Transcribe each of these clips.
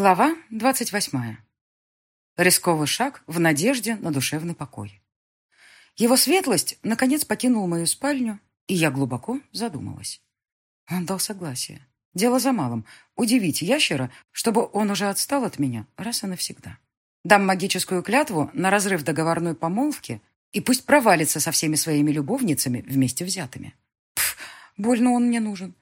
Глава двадцать восьмая. Рисковый шаг в надежде на душевный покой. Его светлость, наконец, покинул мою спальню, и я глубоко задумалась. Он дал согласие. Дело за малым — удивить ящера, чтобы он уже отстал от меня раз и навсегда. Дам магическую клятву на разрыв договорной помолвки, и пусть провалится со всеми своими любовницами вместе взятыми. Пф, больно он мне нужен.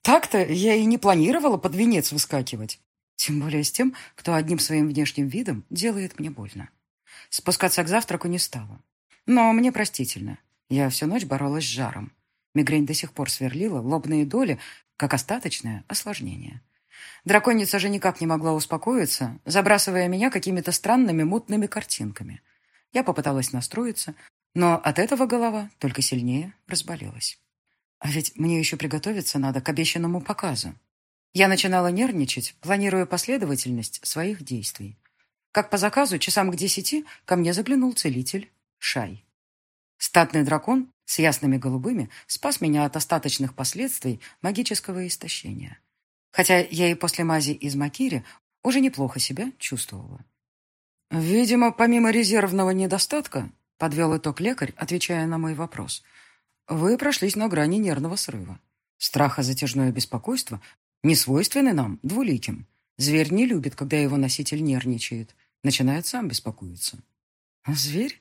Так-то я и не планировала под венец выскакивать. Тем более с тем, кто одним своим внешним видом делает мне больно. Спускаться к завтраку не стала. Но мне простительно. Я всю ночь боролась с жаром. Мигрень до сих пор сверлила лобные доли, как остаточное осложнение. Драконица же никак не могла успокоиться, забрасывая меня какими-то странными мутными картинками. Я попыталась настроиться, но от этого голова только сильнее разболелась. А ведь мне еще приготовиться надо к обещанному показу. Я начинала нервничать, планируя последовательность своих действий. Как по заказу, часам к десяти ко мне заглянул целитель Шай. Статный дракон с ясными голубыми спас меня от остаточных последствий магического истощения. Хотя я и после мази из Макири уже неплохо себя чувствовала. «Видимо, помимо резервного недостатка», — подвел итог лекарь, отвечая на мой вопрос, «вы прошлись на грани нервного срыва. Страха затяжное беспокойство не свойственны нам, двуликим. Зверь не любит, когда его носитель нервничает. Начинает сам беспокоиться. А зверь?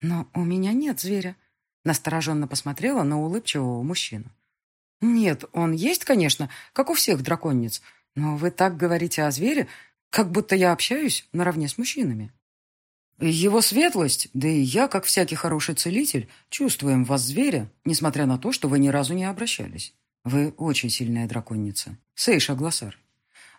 Но у меня нет зверя. Настороженно посмотрела на улыбчивого мужчину. Нет, он есть, конечно, как у всех драконниц. Но вы так говорите о звере, как будто я общаюсь наравне с мужчинами. Его светлость, да и я, как всякий хороший целитель, чувствуем вас зверя, несмотря на то, что вы ни разу не обращались. Вы очень сильная драконница. Сейша Глоссар.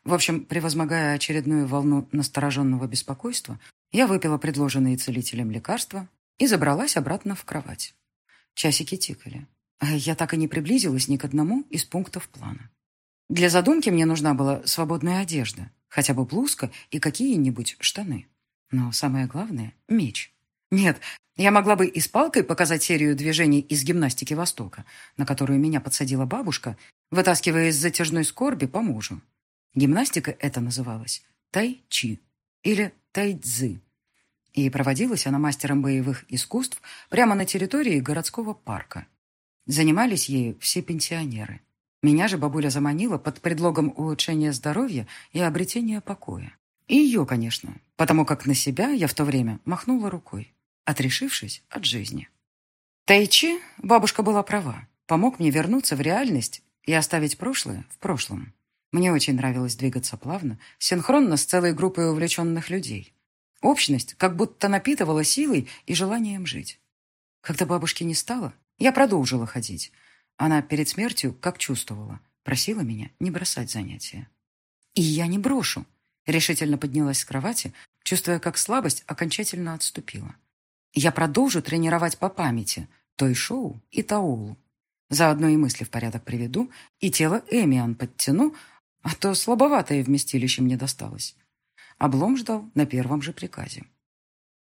В общем, превозмогая очередную волну настороженного беспокойства, я выпила предложенные целителем лекарства и забралась обратно в кровать. Часики тикали. Я так и не приблизилась ни к одному из пунктов плана. Для задумки мне нужна была свободная одежда, хотя бы блузка и какие-нибудь штаны. Но самое главное — меч. Нет, я могла бы и с палкой показать серию движений из гимнастики Востока, на которую меня подсадила бабушка, вытаскивая из затяжной скорби по мужу. Гимнастика это называлась тай-чи или тай-цзы. И проводилась она мастером боевых искусств прямо на территории городского парка. Занимались ею все пенсионеры. Меня же бабуля заманила под предлогом улучшения здоровья и обретения покоя. И ее, конечно, потому как на себя я в то время махнула рукой отрешившись от жизни. Тайчи, бабушка была права, помог мне вернуться в реальность и оставить прошлое в прошлом. Мне очень нравилось двигаться плавно, синхронно с целой группой увлеченных людей. Общность как будто напитывала силой и желанием жить. Когда бабушки не стало, я продолжила ходить. Она перед смертью как чувствовала, просила меня не бросать занятия. И я не брошу. Решительно поднялась с кровати, чувствуя, как слабость окончательно отступила. Я продолжу тренировать по памяти той шоу и Таулу. Заодно и мысли в порядок приведу, и тело Эмиан подтяну, а то слабоватое вместилище мне досталось. Облом ждал на первом же приказе.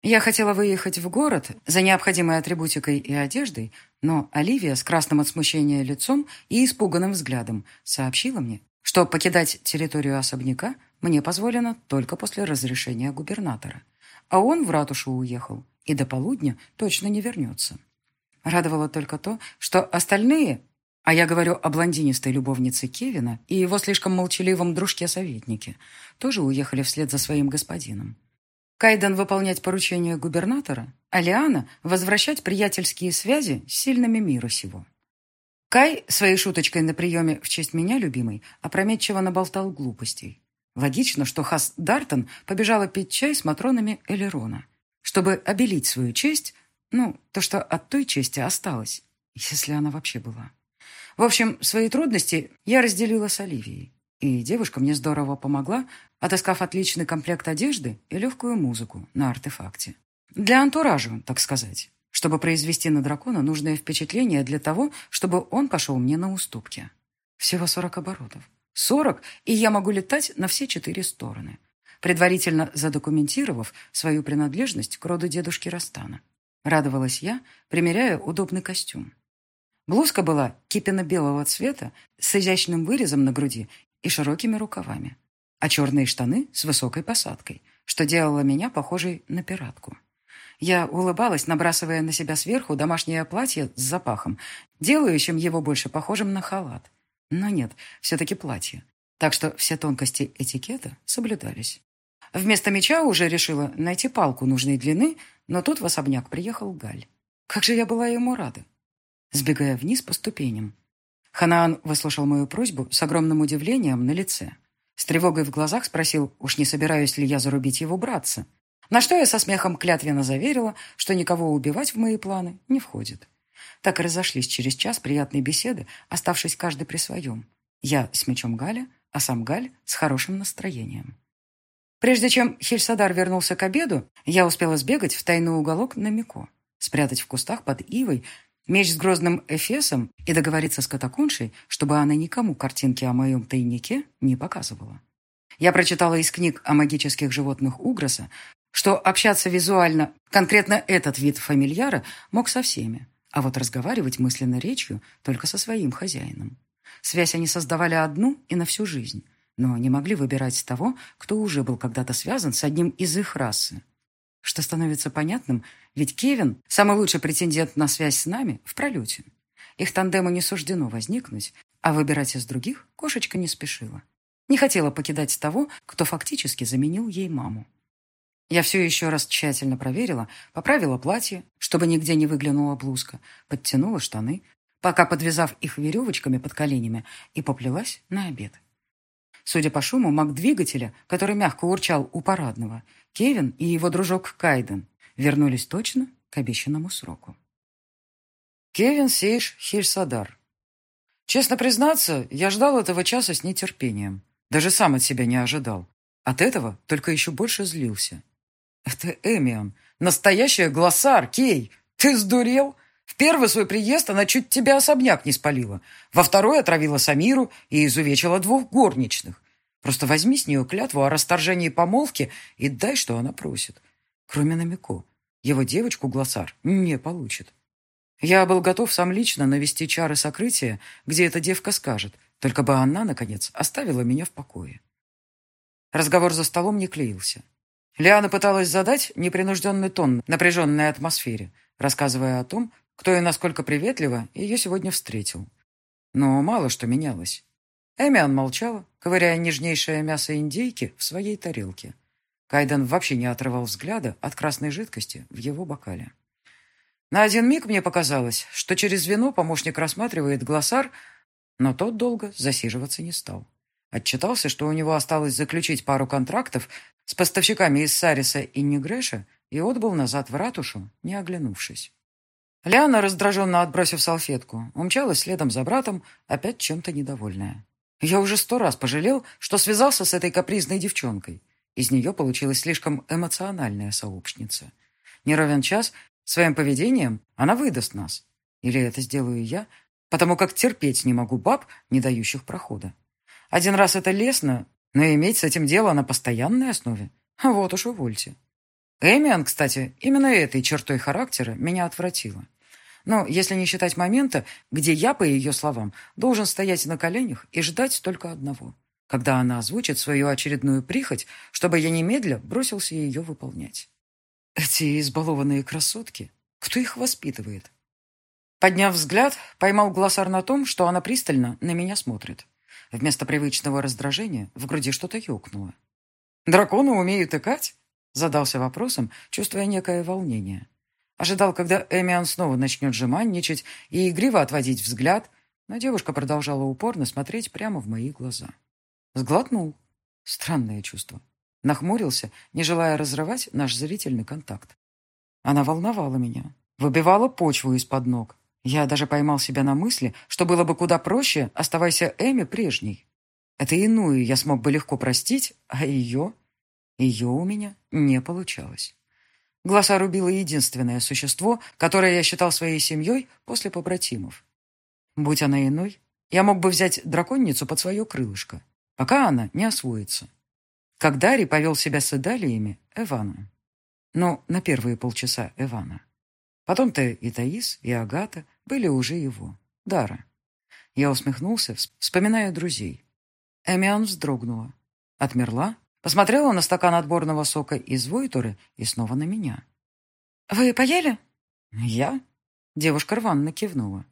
Я хотела выехать в город за необходимой атрибутикой и одеждой, но Оливия с красным от смущения лицом и испуганным взглядом сообщила мне, что покидать территорию особняка мне позволено только после разрешения губернатора. А он в ратушу уехал и до полудня точно не вернется. Радовало только то, что остальные, а я говорю о блондинистой любовнице Кевина и его слишком молчаливом дружке-советнике, тоже уехали вслед за своим господином. Кайден выполнять поручения губернатора, а Лиана возвращать приятельские связи с сильными мира сего. Кай своей шуточкой на приеме в честь меня, любимой, опрометчиво наболтал глупостей. Логично, что Хас Дартон побежала пить чай с матронами Элерона – чтобы обелить свою честь, ну, то, что от той чести осталось, если она вообще была. В общем, свои трудности я разделила с Оливией. И девушка мне здорово помогла, отыскав отличный комплект одежды и легкую музыку на артефакте. Для антуража, так сказать, чтобы произвести на дракона нужное впечатление для того, чтобы он пошел мне на уступки. Всего сорок оборотов. Сорок, и я могу летать на все четыре стороны предварительно задокументировав свою принадлежность к роду дедушки Растана. Радовалась я, примеряя удобный костюм. Блузка была кипенно-белого цвета с изящным вырезом на груди и широкими рукавами. а черные штаны с высокой посадкой, что делало меня похожей на пиратку. Я улыбалась, набрасывая на себя сверху домашнее платье с запахом, делающим его больше похожим на халат. Но нет, все-таки платье. Так что все тонкости этикета соблюдались. Вместо меча уже решила найти палку нужной длины, но тут в особняк приехал Галь. Как же я была ему рада. Сбегая вниз по ступеням. Ханаан выслушал мою просьбу с огромным удивлением на лице. С тревогой в глазах спросил, уж не собираюсь ли я зарубить его братца. На что я со смехом клятвенно заверила, что никого убивать в мои планы не входит. Так и разошлись через час приятной беседы, оставшись каждый при своем. Я с мечом Галя, а сам Галь с хорошим настроением. Прежде чем Хельсадар вернулся к обеду, я успела сбегать в тайный уголок на Мико, спрятать в кустах под ивой меч с грозным эфесом и договориться с катакуншей, чтобы она никому картинки о моем тайнике не показывала. Я прочитала из книг о магических животных Угроса, что общаться визуально, конкретно этот вид фамильяра, мог со всеми, а вот разговаривать мысленно речью только со своим хозяином. Связь они создавали одну и на всю жизнь, но не могли выбирать того, кто уже был когда-то связан с одним из их расы. Что становится понятным, ведь Кевин – самый лучший претендент на связь с нами в пролете. Их тандему не суждено возникнуть, а выбирать из других кошечка не спешила. Не хотела покидать того, кто фактически заменил ей маму. Я все еще раз тщательно проверила, поправила платье, чтобы нигде не выглянула блузка, подтянула штаны, пока подвязав их веревочками под коленями, и поплелась на обед. Судя по шуму маг двигателя, который мягко урчал у парадного, Кевин и его дружок Кайден вернулись точно к обещанному сроку. Кевин Сейш Хильсадар. Честно признаться, я ждал этого часа с нетерпением. Даже сам от себя не ожидал. От этого только еще больше злился. Это Эмион. Настоящая глоссар, Кей. Ты сдурел? В первый свой приезд она чуть тебя особняк не спалила. Во второй отравила Самиру и изувечила двух горничных. Просто возьми с нее клятву о расторжении помолвки и дай, что она просит. Кроме Намико. Его девочку Глоссар не получит. Я был готов сам лично навести чары сокрытия, где эта девка скажет, только бы она, наконец, оставила меня в покое. Разговор за столом не клеился. Лиана пыталась задать непринужденный тон напряженной атмосфере, рассказывая о том, кто и насколько приветливо ее сегодня встретил. Но мало что менялось. Эмиан молчала, ковыряя нежнейшее мясо индейки в своей тарелке. Кайден вообще не отрывал взгляда от красной жидкости в его бокале. На один миг мне показалось, что через вино помощник рассматривает глоссар, но тот долго засиживаться не стал. Отчитался, что у него осталось заключить пару контрактов с поставщиками из Сариса и Негреша и отбыл назад в ратушу, не оглянувшись. Ляна, раздраженно отбросив салфетку, умчалась следом за братом, опять чем-то недовольная. Я уже сто раз пожалел, что связался с этой капризной девчонкой. Из нее получилась слишком эмоциональная сообщница. Не ровен час, своим поведением она выдаст нас. Или это сделаю я, потому как терпеть не могу баб, не дающих прохода. Один раз это лестно, но иметь с этим дело на постоянной основе – вот уж увольте. Эмиан, кстати, именно этой чертой характера меня отвратила. Но если не считать момента, где я, по ее словам, должен стоять на коленях и ждать только одного, когда она озвучит свою очередную прихоть, чтобы я немедля бросился ее выполнять. Эти избалованные красотки, кто их воспитывает? Подняв взгляд, поймал глоссар на том, что она пристально на меня смотрит. Вместо привычного раздражения в груди что-то ёкнуло. «Драконы умеют икать?» Задался вопросом, чувствуя некое волнение. Ожидал, когда Эмиан снова начнет жеманничать и игриво отводить взгляд, но девушка продолжала упорно смотреть прямо в мои глаза. Сглотнул. Странное чувство. Нахмурился, не желая разрывать наш зрительный контакт. Она волновала меня, выбивала почву из-под ног, я даже поймал себя на мысли, что было бы куда проще, оставайся Эми прежней. Это иную я смог бы легко простить, а ее... Ее у меня не получалось. Глаза рубила единственное существо, которое я считал своей семьей после побратимов. Будь она иной, я мог бы взять драконницу под свое крылышко, пока она не освоится. Как Дарий повел себя с идалиями Эвана. Ну, на первые полчаса Эвана. Потом-то и Таис, и Агата были уже его, Дара. Я усмехнулся, вспоминая друзей. Эмиан вздрогнула. Отмерла, посмотрела на стакан отборного сока из Войторы и снова на меня. «Вы поели?» «Я?» Девушка рванно кивнула.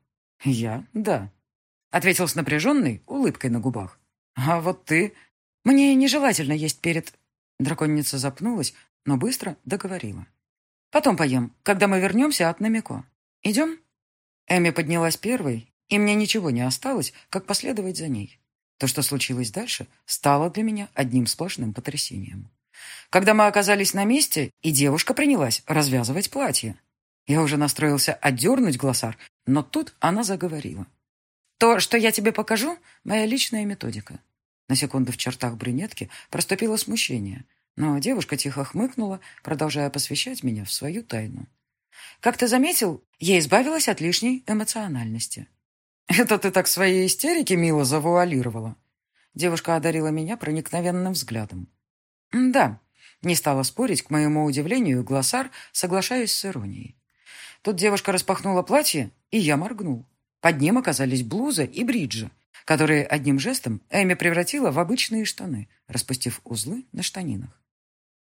«Я? Да», — ответил с напряженной улыбкой на губах. «А вот ты...» «Мне нежелательно есть перед...» Драконница запнулась, но быстро договорила. «Потом поем, когда мы вернемся от Намико. Идем?» Эми поднялась первой, и мне ничего не осталось, как последовать за ней. То, что случилось дальше, стало для меня одним сплошным потрясением. Когда мы оказались на месте, и девушка принялась развязывать платье. Я уже настроился отдернуть глоссар, но тут она заговорила. «То, что я тебе покажу, моя личная методика». На секунду в чертах брюнетки проступило смущение, но девушка тихо хмыкнула, продолжая посвящать меня в свою тайну. «Как ты заметил, я избавилась от лишней эмоциональности. «Это ты так свои истерики мило завуалировала?» Девушка одарила меня проникновенным взглядом. «Да», — не стала спорить, к моему удивлению, Глоссар, соглашаясь с иронией. Тут девушка распахнула платье, и я моргнул. Под ним оказались блуза и бриджи, которые одним жестом Эми превратила в обычные штаны, распустив узлы на штанинах.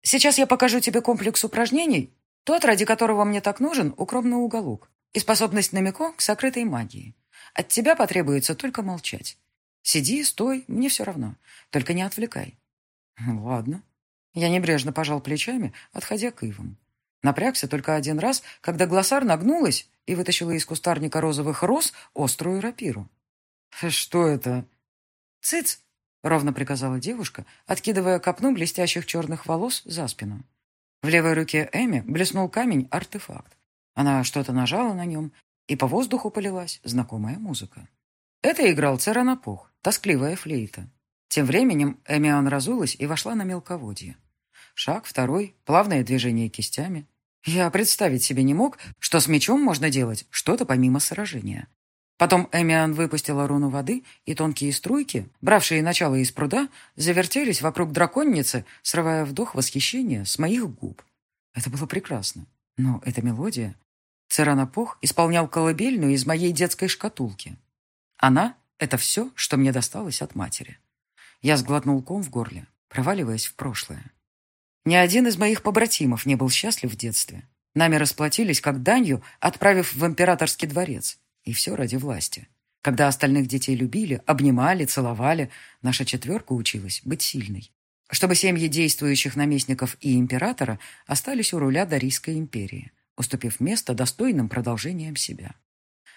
«Сейчас я покажу тебе комплекс упражнений, тот, ради которого мне так нужен укромный уголок и способность Намико к сокрытой магии. От тебя потребуется только молчать. Сиди, стой, мне все равно. Только не отвлекай. Ладно. Я небрежно пожал плечами, отходя к ивам. Напрягся только один раз, когда глоссар нагнулась и вытащила из кустарника розовых роз острую рапиру. «Что это?» «Цыц!» — ровно приказала девушка, откидывая копну блестящих черных волос за спину. В левой руке Эми блеснул камень-артефакт. Она что-то нажала на нем, и по воздуху полилась знакомая музыка. Это играл Церанопух, тоскливая флейта. Тем временем Эмиан разулась и вошла на мелководье. Шаг второй, плавное движение кистями. Я представить себе не мог, что с мечом можно делать что-то помимо сражения. Потом Эмиан выпустила руну воды, и тонкие струйки, бравшие начало из пруда, завертелись вокруг драконницы, срывая вдох восхищения с моих губ. Это было прекрасно. Но эта мелодия Церанопох исполнял колыбельную из моей детской шкатулки. Она — это все, что мне досталось от матери. Я сглотнул ком в горле, проваливаясь в прошлое. Ни один из моих побратимов не был счастлив в детстве. Нами расплатились как данью, отправив в императорский дворец. И все ради власти. Когда остальных детей любили, обнимали, целовали, наша четверка училась быть сильной. Чтобы семьи действующих наместников и императора остались у руля Дарийской империи – уступив место достойным продолжением себя.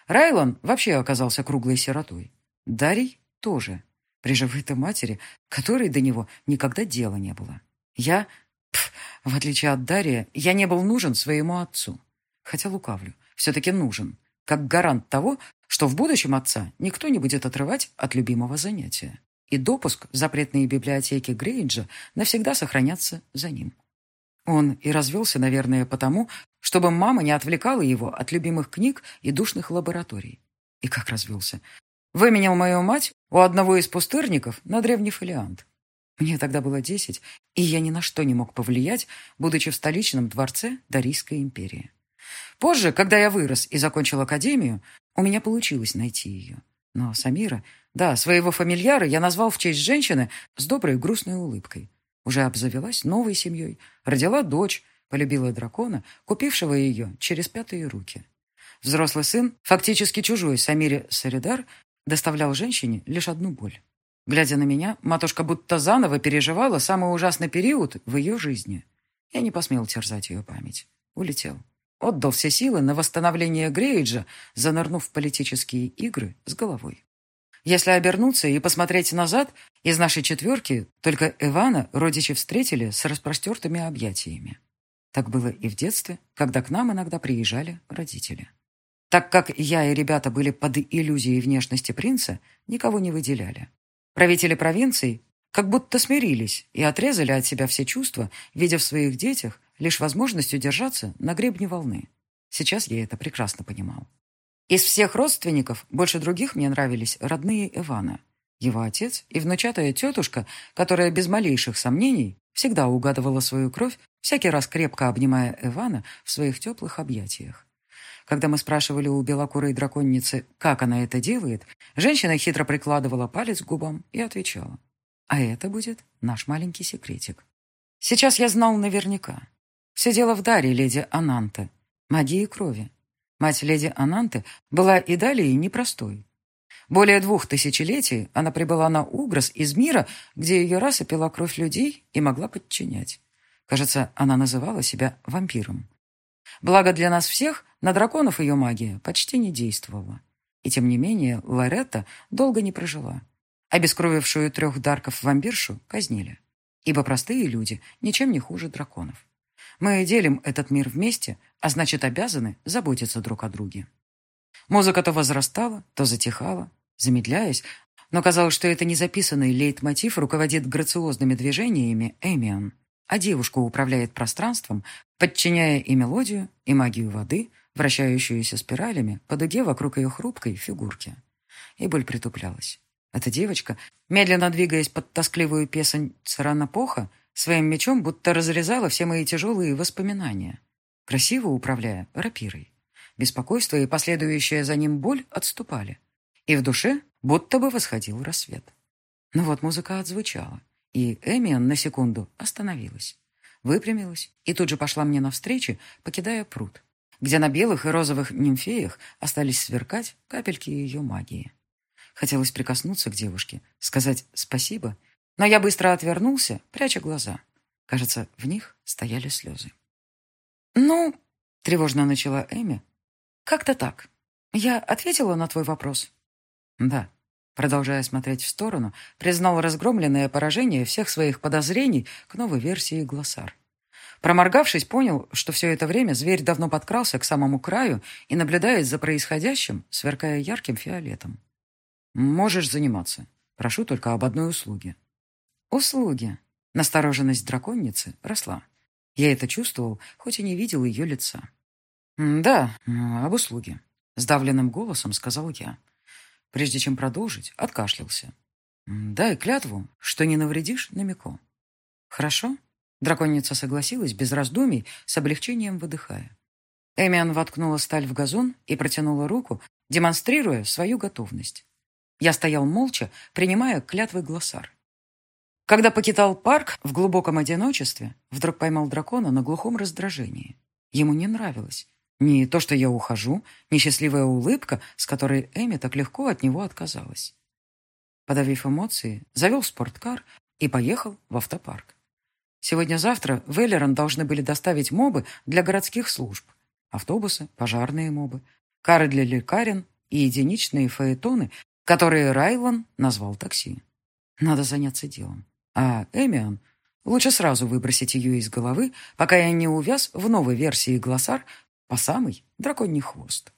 Райлан вообще оказался круглой сиротой. Дарий тоже, при живой-то матери, которой до него никогда дела не было. Я, пф, в отличие от Дария, я не был нужен своему отцу. Хотя лукавлю, все-таки нужен, как гарант того, что в будущем отца никто не будет отрывать от любимого занятия. И допуск в запретные библиотеки Грейнджа навсегда сохранятся за ним. Он и развелся, наверное, потому, чтобы мама не отвлекала его от любимых книг и душных лабораторий. И как развелся? Выменял мою мать у одного из пустырников на древний фолиант. Мне тогда было десять, и я ни на что не мог повлиять, будучи в столичном дворце Дарийской империи. Позже, когда я вырос и закончил академию, у меня получилось найти ее. Но Самира, да, своего фамильяра я назвал в честь женщины с доброй грустной улыбкой. Уже обзавелась новой семьей, родила дочь, полюбила дракона, купившего ее через пятые руки. Взрослый сын, фактически чужой Самире Саридар, доставлял женщине лишь одну боль. Глядя на меня, матушка будто заново переживала самый ужасный период в ее жизни. Я не посмел терзать ее память. Улетел. Отдал все силы на восстановление Грейджа, занырнув в политические игры с головой. Если обернуться и посмотреть назад, из нашей четверки только Ивана родичи встретили с распростертыми объятиями. Так было и в детстве, когда к нам иногда приезжали родители. Так как я и ребята были под иллюзией внешности принца, никого не выделяли. Правители провинций как будто смирились и отрезали от себя все чувства, видя в своих детях лишь возможность удержаться на гребне волны. Сейчас я это прекрасно понимал. Из всех родственников больше других мне нравились родные Ивана. Его отец и внучатая тетушка, которая без малейших сомнений всегда угадывала свою кровь, всякий раз крепко обнимая Ивана в своих теплых объятиях. Когда мы спрашивали у белокурой драконницы, как она это делает, женщина хитро прикладывала палец к губам и отвечала. А это будет наш маленький секретик. Сейчас я знал наверняка. Все дело в даре леди Ананты, магии крови. Мать леди Ананты была и далее непростой. Более двух тысячелетий она прибыла на Угрос из мира, где ее раса пила кровь людей и могла подчинять. Кажется, она называла себя вампиром. Благо для нас всех, на драконов ее магия почти не действовала. И тем не менее Лоретта долго не прожила. Обескровившую трех дарков вампиршу казнили. Ибо простые люди ничем не хуже драконов. Мы делим этот мир вместе, а значит обязаны заботиться друг о друге. Музыка то возрастала, то затихала, замедляясь, но казалось, что это незаписанный лейтмотив руководит грациозными движениями Эмиан, а девушка управляет пространством, подчиняя и мелодию, и магию воды, вращающуюся спиралями по дуге вокруг ее хрупкой фигурки. И боль притуплялась. Эта девочка, медленно двигаясь под тоскливую песень Царанапоха, своим мечом будто разрезала все мои тяжелые воспоминания, красиво управляя рапирой. Беспокойство и последующая за ним боль отступали. И в душе будто бы восходил рассвет. Но вот музыка отзвучала, и Эмиан на секунду остановилась, выпрямилась и тут же пошла мне навстречу, покидая пруд, где на белых и розовых нимфеях остались сверкать капельки ее магии. Хотелось прикоснуться к девушке, сказать спасибо, но я быстро отвернулся, пряча глаза. Кажется, в них стояли слезы. «Ну...» — тревожно начала Эми. «Как-то так. Я ответила на твой вопрос?» «Да», продолжая смотреть в сторону, признал разгромленное поражение всех своих подозрений к новой версии Глоссар. Проморгавшись, понял, что все это время зверь давно подкрался к самому краю и наблюдает за происходящим, сверкая ярким фиолетом. «Можешь заниматься. Прошу только об одной услуге». «Услуги». Настороженность драконницы росла. Я это чувствовал, хоть и не видел ее лица. «Да, об услуге», — сдавленным голосом сказал я. Прежде чем продолжить, откашлялся. «Дай клятву, что не навредишь Намико». «Хорошо?» Драконица согласилась без раздумий, с облегчением выдыхая. Эмиан воткнула сталь в газон и протянула руку, демонстрируя свою готовность. Я стоял молча, принимая клятвы глоссар. Когда покидал парк в глубоком одиночестве, вдруг поймал дракона на глухом раздражении. Ему не нравилось. Ни то, что я ухожу, ни счастливая улыбка, с которой Эми так легко от него отказалась. Подавив эмоции, завел спорткар и поехал в автопарк. Сегодня-завтра в Эллерон должны были доставить мобы для городских служб. Автобусы, пожарные мобы, кары для лекарен и единичные фаэтоны, которые Райлан назвал такси. Надо заняться делом. А Эмиан... Лучше сразу выбросить ее из головы, пока я не увяз в новой версии глоссар по самый драконий хвост.